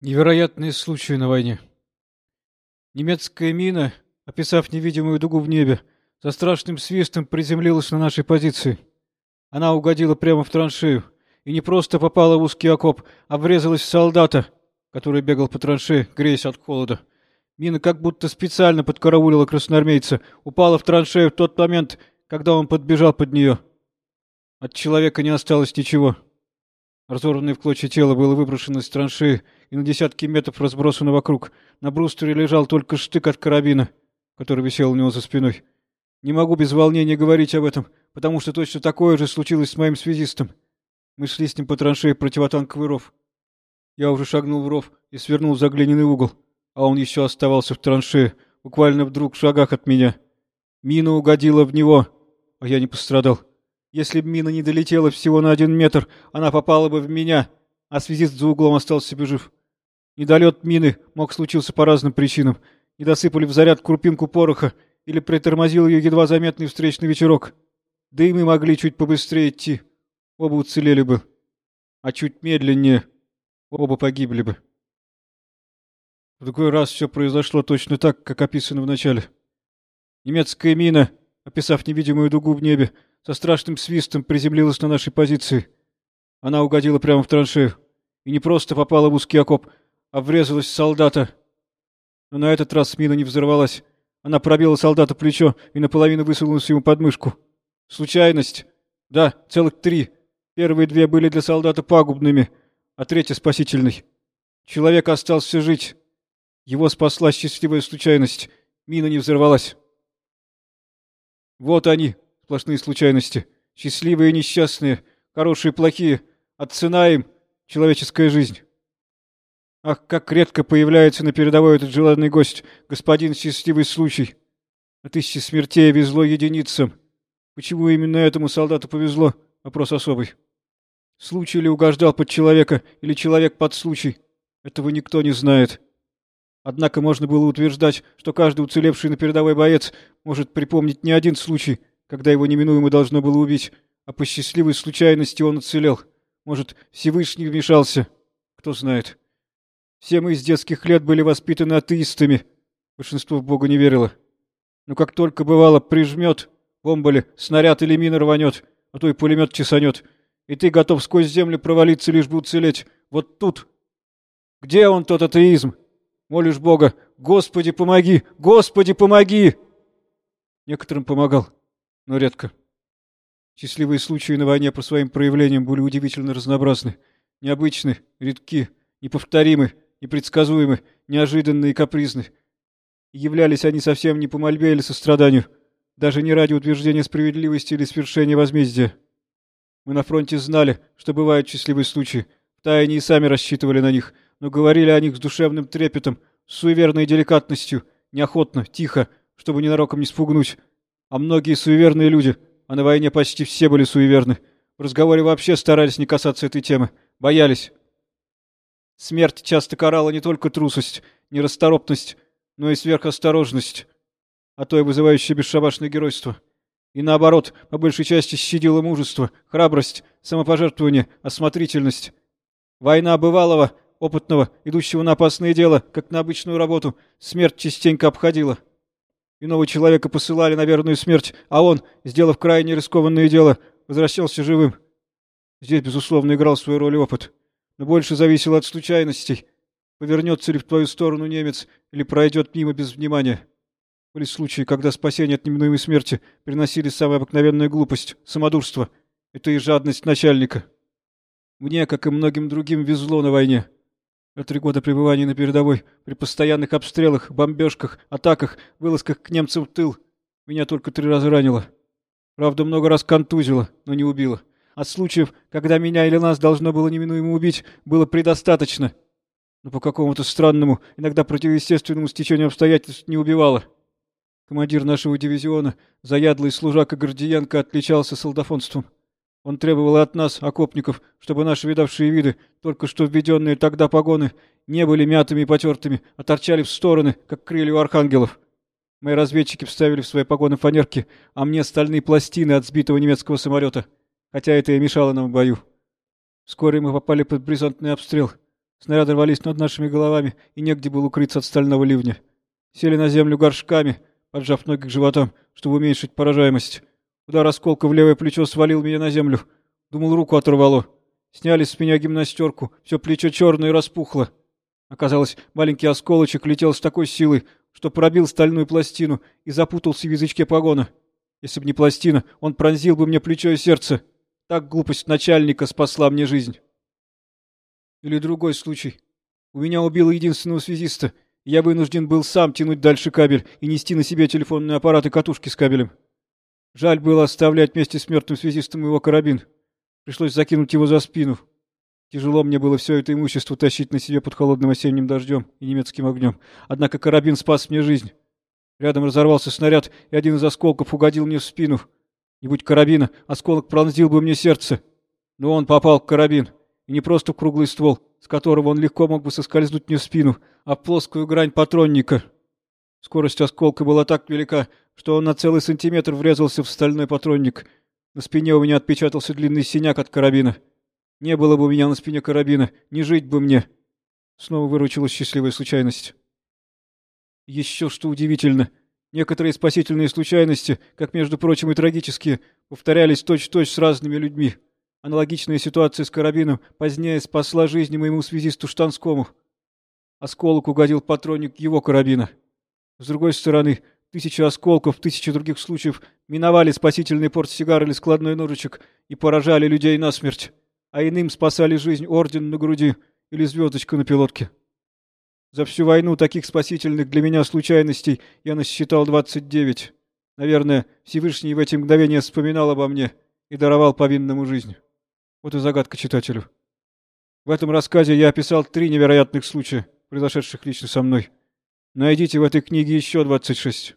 Невероятные случаи на войне. Немецкая мина, описав невидимую дугу в небе, со страшным свистом приземлилась на нашей позиции. Она угодила прямо в траншею и не просто попала в узкий окоп, а врезалась в солдата, который бегал по траншее, греясь от холода. Мина как будто специально подкараулила красноармейца, упала в траншею в тот момент, когда он подбежал под нее. От человека не осталось ничего. Разорванное в клочья тело было выброшено из траншеи и на десятки метров разбросано вокруг. На брустере лежал только штык от карабина, который висел у него за спиной. Не могу без волнения говорить об этом, потому что точно такое же случилось с моим связистом. Мы шли с ним по траншеи противотанковый ров. Я уже шагнул в ров и свернул за глиняный угол, а он еще оставался в траншее, буквально в двух шагах от меня. Мина угодила в него, а я не пострадал. Если бы мина не долетела всего на один метр, она попала бы в меня, а связист за углом остался бы жив. Недолет мины мог случиться по разным причинам. Не досыпали в заряд крупинку пороха или притормозил ее едва заметный встречный ветерок. Да и мы могли чуть побыстрее идти. Оба уцелели бы. А чуть медленнее оба погибли бы. В другой раз все произошло точно так, как описано в начале. Немецкая мина, описав невидимую дугу в небе, со страшным свистом приземлилась на нашей позиции. Она угодила прямо в траншею. И не просто попала в узкий окоп, а врезалась в солдата. Но на этот раз мина не взорвалась. Она пробила солдата плечо и наполовину высунулась ему под мышку. Случайность. Да, целых три. Первые две были для солдата пагубными, а третья спасительной. Человек остался жить. Его спасла счастливая случайность. Мина не взорвалась. Вот они, Сплошные случайности. Счастливые и несчастные, хорошие и плохие. А цена им — человеческая жизнь. Ах, как редко появляется на передовой этот желанный гость, господин счастливый случай. От тысячи смертей везло единицам. Почему именно этому солдату повезло? Вопрос особый. Случай ли угождал под человека, или человек под случай? Этого никто не знает. Однако можно было утверждать, что каждый уцелевший на передовой боец может припомнить не один случай, когда его неминуемо должно было убить, а по счастливой случайности он уцелел. Может, Всевышний вмешался? Кто знает. Все мы с детских лет были воспитаны атеистами. Большинство в Бога не верило. Но как только бывало прижмет, бомба ли, снаряд или мина рванет, а то и пулемет чесанет, и ты готов сквозь землю провалиться, лишь бы уцелеть. Вот тут. Где он, тот атеизм? Молишь Бога, Господи, помоги! Господи, помоги! Некоторым помогал но редко. Счастливые случаи на войне по своим проявлениям были удивительно разнообразны, необычны, редки, неповторимы, непредсказуемы, неожиданны и капризны. И являлись они совсем не по мольбе или состраданию, даже не ради утверждения справедливости или свершения возмездия. Мы на фронте знали, что бывают счастливые случаи, втайне и сами рассчитывали на них, но говорили о них с душевным трепетом, с суеверной деликатностью, неохотно, тихо, чтобы ненароком не спугнуть, а многие суеверные люди, а на войне почти все были суеверны, в разговоре вообще старались не касаться этой темы, боялись. Смерть часто карала не только трусость, нерасторопность, но и сверхосторожность, а то и вызывающее бесшабашное геройство. И наоборот, по большей части щадило мужество, храбрость, самопожертвование, осмотрительность. Война бывалого, опытного, идущего на опасное дело, как на обычную работу, смерть частенько обходила. Иного человека посылали на верную смерть, а он, сделав крайне рискованное дело, возвращался живым. Здесь, безусловно, играл свою роль опыт. Но больше зависело от случайностей. Повернется ли в твою сторону немец или пройдет мимо без внимания. Были случаи, когда спасение от неминуемой смерти приносили самая обыкновенная глупость, самодурство. Это и жадность начальника. Мне, как и многим другим, везло на войне. За три года пребывания на передовой, при постоянных обстрелах, бомбежках, атаках, вылазках к немцам в тыл, меня только три раза ранило. Правда, много раз контузило, но не убило. От случаев, когда меня или нас должно было неминуемо убить, было предостаточно. Но по какому-то странному, иногда противоестественному стечению обстоятельств не убивало. Командир нашего дивизиона, заядлый служака Гордиенко, отличался солдафонством. Он требовал от нас, окопников, чтобы наши видавшие виды, только что введенные тогда погоны, не были мятыми и потертыми, а торчали в стороны, как крылья у архангелов. Мои разведчики вставили в свои погоны фанерки, а мне стальные пластины от сбитого немецкого самолета, хотя это и мешало нам в бою. Вскоре мы попали под бризантный обстрел. Снаряды рвались над нашими головами, и негде было укрыться от стального ливня. Сели на землю горшками, поджав ноги к животам, чтобы уменьшить поражаемость. Удар осколка в левое плечо свалил меня на землю. Думал, руку оторвало. Сняли с меня гимнастерку, все плечо черное и распухло. Оказалось, маленький осколочек летел с такой силой, что пробил стальную пластину и запутался в язычке погона. Если бы не пластина, он пронзил бы мне плечо и сердце. Так глупость начальника спасла мне жизнь. Или другой случай. У меня убило единственного связиста, я вынужден был сам тянуть дальше кабель и нести на себе телефонный аппарат и катушки с кабелем. Жаль было оставлять вместе с мертвым связистом его карабин. Пришлось закинуть его за спину. Тяжело мне было все это имущество тащить на себе под холодным осенним дождем и немецким огнем. Однако карабин спас мне жизнь. Рядом разорвался снаряд, и один из осколков угодил мне в спину. Не будь карабина, осколок пронзил бы мне сердце. Но он попал в карабин. И не просто в круглый ствол, с которого он легко мог бы соскользнуть мне в спину, а в плоскую грань патронника. Скорость осколка была так велика, что он на целый сантиметр врезался в стальной патронник. На спине у меня отпечатался длинный синяк от карабина. Не было бы у меня на спине карабина, не жить бы мне. Снова выручила счастливая случайность. Еще что удивительно. Некоторые спасительные случайности, как, между прочим, и трагические, повторялись точь-в-точь -точь с разными людьми. Аналогичная ситуация с карабином позднее спасла жизнь моему связисту Штанскому. Осколок угодил патронник его карабина. С другой стороны, тысячи осколков, тысячи других случаев миновали спасительный портсигар или складной ножичек и поражали людей насмерть а иным спасали жизнь орден на груди или звездочка на пилотке. За всю войну таких спасительных для меня случайностей я насчитал 29. Наверное, Всевышний в эти мгновения вспоминал обо мне и даровал повинному жизнь. Вот и загадка читателю. В этом рассказе я описал три невероятных случая, произошедших лично со мной. Найдите в этой книге еще 26.